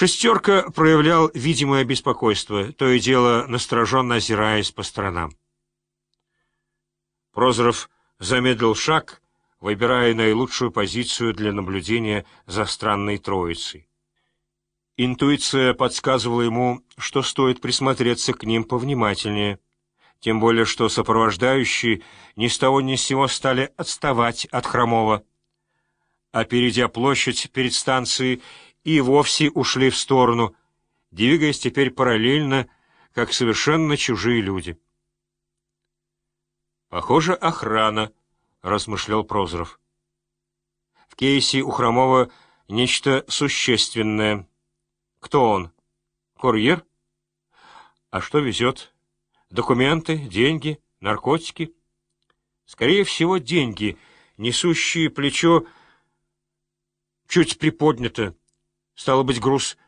Шестерка проявлял видимое беспокойство, то и дело настороженно озираясь по сторонам. Прозоров замедлил шаг, выбирая наилучшую позицию для наблюдения за странной троицей. Интуиция подсказывала ему, что стоит присмотреться к ним повнимательнее, тем более что сопровождающие ни с того ни с сего стали отставать от Хромова, а, перейдя площадь перед станцией, и вовсе ушли в сторону, двигаясь теперь параллельно, как совершенно чужие люди. «Похоже, охрана», — размышлял Прозоров. «В кейсе у Хромова нечто существенное. Кто он? Курьер? А что везет? Документы, деньги, наркотики? Скорее всего, деньги, несущие плечо, чуть приподнято, Стало быть, груз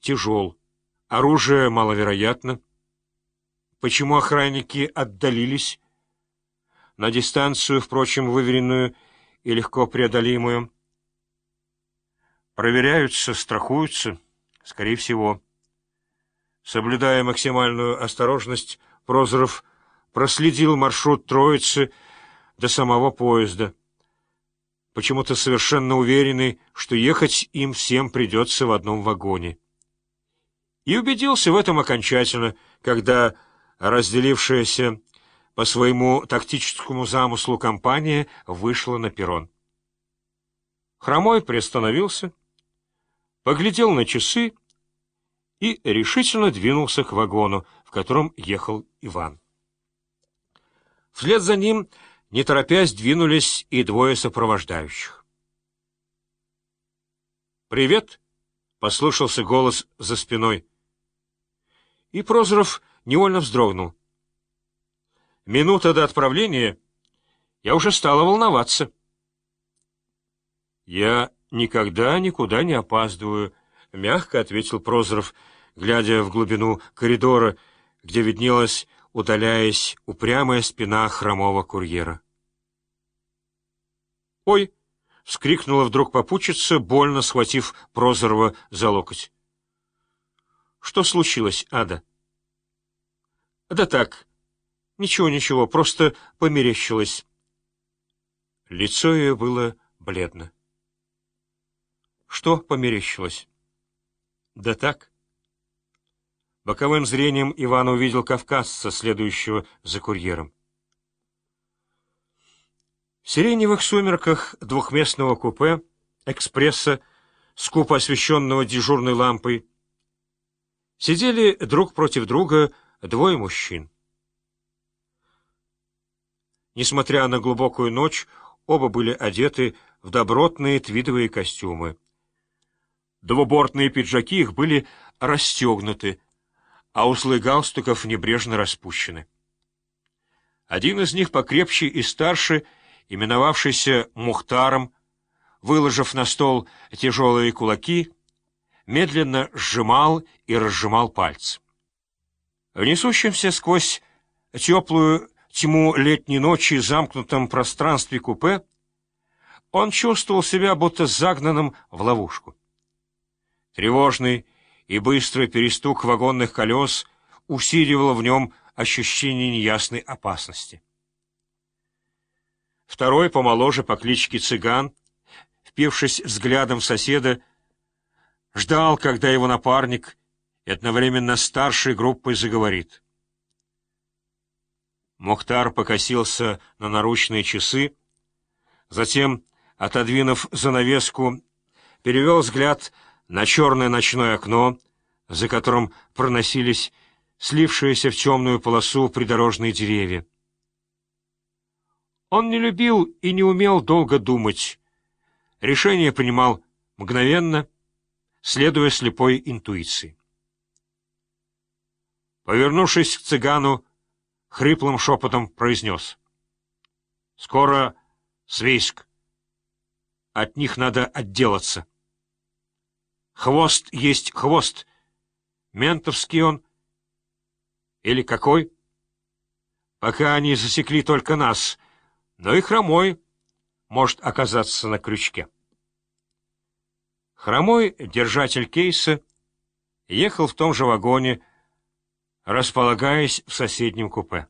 тяжел. Оружие маловероятно. Почему охранники отдалились? На дистанцию, впрочем, выверенную и легко преодолимую. Проверяются, страхуются, скорее всего. Соблюдая максимальную осторожность, Прозоров проследил маршрут Троицы до самого поезда почему-то совершенно уверенный, что ехать им всем придется в одном вагоне. И убедился в этом окончательно, когда разделившаяся по своему тактическому замыслу компания вышла на перрон. Хромой приостановился, поглядел на часы и решительно двинулся к вагону, в котором ехал Иван. Вслед за ним не торопясь, двинулись и двое сопровождающих. «Привет!» — послышался голос за спиной. И Прозоров невольно вздрогнул. Минута до отправления я уже стала волноваться. «Я никогда никуда не опаздываю», — мягко ответил Прозоров, глядя в глубину коридора, где виднелась удаляясь, упрямая спина хромого курьера. «Ой!» — вскрикнула вдруг попутчица, больно схватив Прозорова за локоть. «Что случилось, Ада?» «Да так. Ничего-ничего, просто померещилось». Лицо ее было бледно. «Что померещилось?» «Да так». Боковым зрением Иван увидел кавказца, следующего за курьером. В сиреневых сумерках двухместного купе, экспресса, скупо освещенного дежурной лампой, сидели друг против друга двое мужчин. Несмотря на глубокую ночь, оба были одеты в добротные твидовые костюмы. Двубортные пиджаки их были расстегнуты, а узлы галстуков небрежно распущены. Один из них покрепче и старше, именовавшийся Мухтаром, выложив на стол тяжелые кулаки, медленно сжимал и разжимал пальцы. В несущемся сквозь теплую тьму летней ночи замкнутом пространстве купе он чувствовал себя будто загнанным в ловушку. Тревожный, и быстрый перестук вагонных колес усиливал в нем ощущение неясной опасности. Второй, помоложе по кличке Цыган, впившись взглядом в соседа, ждал, когда его напарник и одновременно старшей группой заговорит. Мухтар покосился на наручные часы, затем, отодвинув занавеску, перевел взгляд на черное ночное окно, за которым проносились слившиеся в темную полосу придорожные деревья. Он не любил и не умел долго думать. Решение принимал мгновенно, следуя слепой интуиции. Повернувшись к цыгану, хриплым шепотом произнес. — Скоро Свейск. От них надо отделаться. Хвост есть хвост. Ментовский он. Или какой? Пока они засекли только нас, но и хромой может оказаться на крючке. Хромой, держатель кейса, ехал в том же вагоне, располагаясь в соседнем купе.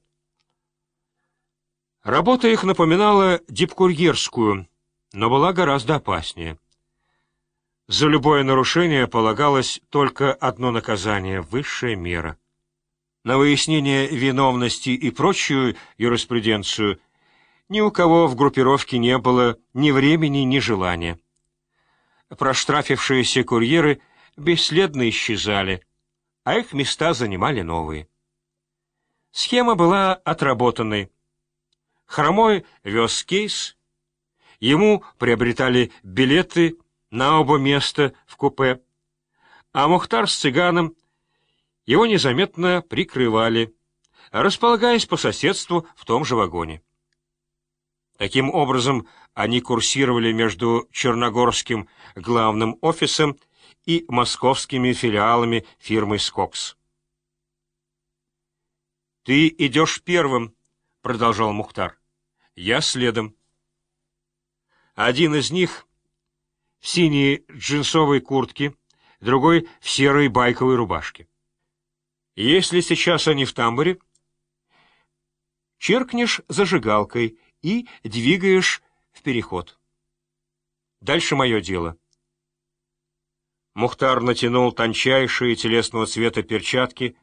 Работа их напоминала дипкурьерскую, но была гораздо опаснее. За любое нарушение полагалось только одно наказание — высшая мера. На выяснение виновности и прочую юриспруденцию ни у кого в группировке не было ни времени, ни желания. Проштрафившиеся курьеры бесследно исчезали, а их места занимали новые. Схема была отработанной. Хромой вез кейс, ему приобретали билеты на оба места в купе, а Мухтар с цыганом его незаметно прикрывали, располагаясь по соседству в том же вагоне. Таким образом, они курсировали между Черногорским главным офисом и московскими филиалами фирмы «Скокс». «Ты идешь первым», — продолжал Мухтар. «Я следом». Один из них в синей джинсовой куртке, другой в серой байковой рубашке. Если сейчас они в тамбуре, черкнешь зажигалкой и двигаешь в переход. Дальше мое дело. Мухтар натянул тончайшие телесного цвета перчатки,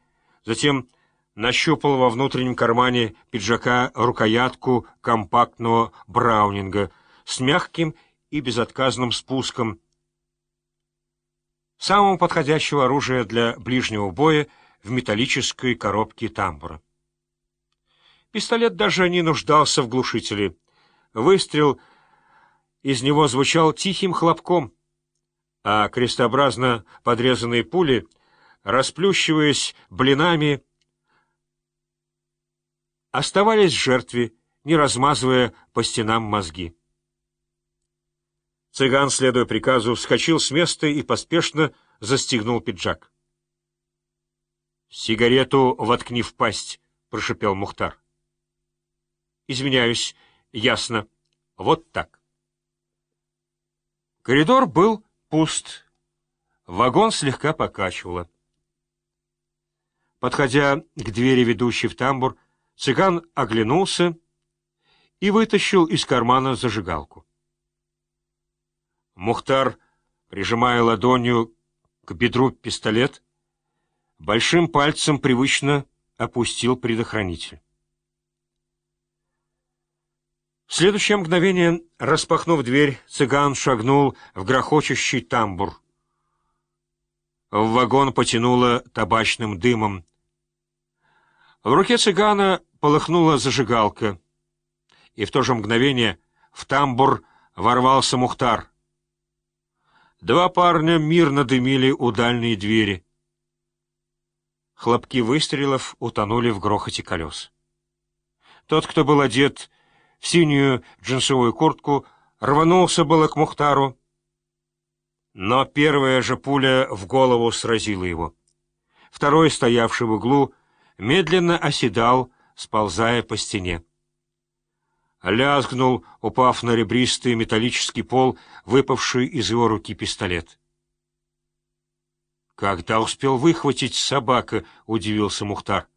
затем нащупал во внутреннем кармане пиджака рукоятку компактного браунинга с мягким и безотказным спуском, самого подходящего оружия для ближнего боя в металлической коробке тамбура. Пистолет даже не нуждался в глушителе. Выстрел из него звучал тихим хлопком, а крестообразно подрезанные пули, расплющиваясь блинами, оставались жертве, не размазывая по стенам мозги. Цыган, следуя приказу, вскочил с места и поспешно застегнул пиджак. «Сигарету воткни в пасть», — прошепел Мухтар. Извиняюсь, ясно. Вот так. Коридор был пуст. Вагон слегка покачивало. Подходя к двери, ведущей в тамбур, цыган оглянулся и вытащил из кармана зажигалку. Мухтар, прижимая ладонью к бедру пистолет, большим пальцем привычно опустил предохранитель. В следующее мгновение, распахнув дверь, цыган шагнул в грохочущий тамбур. В вагон потянуло табачным дымом. В руке цыгана полыхнула зажигалка, и в то же мгновение в тамбур ворвался Мухтар. Два парня мирно дымили у дальней двери. Хлопки выстрелов утонули в грохоте колес. Тот, кто был одет в синюю джинсовую куртку, рванулся было к Мухтару, но первая же пуля в голову сразила его. Второй, стоявший в углу, медленно оседал, сползая по стене. Лязгнул, упав на ребристый металлический пол, выпавший из его руки пистолет. «Когда успел выхватить собака?» — удивился Мухтар.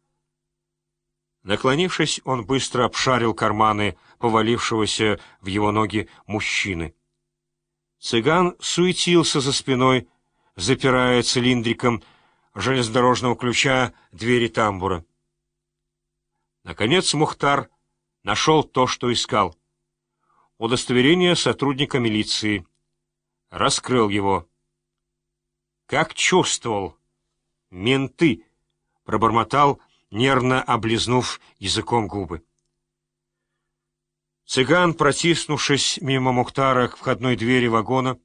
Наклонившись, он быстро обшарил карманы повалившегося в его ноги мужчины. Цыган суетился за спиной, запирая цилиндриком железнодорожного ключа двери тамбура. Наконец Мухтар нашел то, что искал. Удостоверение сотрудника милиции. Раскрыл его. Как чувствовал. Менты, пробормотал, нервно облизнув языком губы. Цыган, протиснувшись мимо Мухтара к входной двери вагона,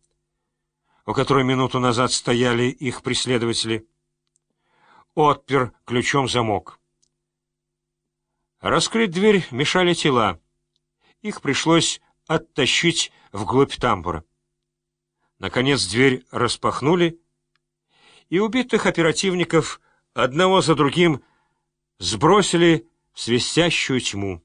у которой минуту назад стояли их преследователи, отпер ключом замок. Раскрыть дверь мешали тела. Их пришлось оттащить вглубь тамбура. Наконец дверь распахнули, и убитых оперативников одного за другим сбросили в свистящую тьму.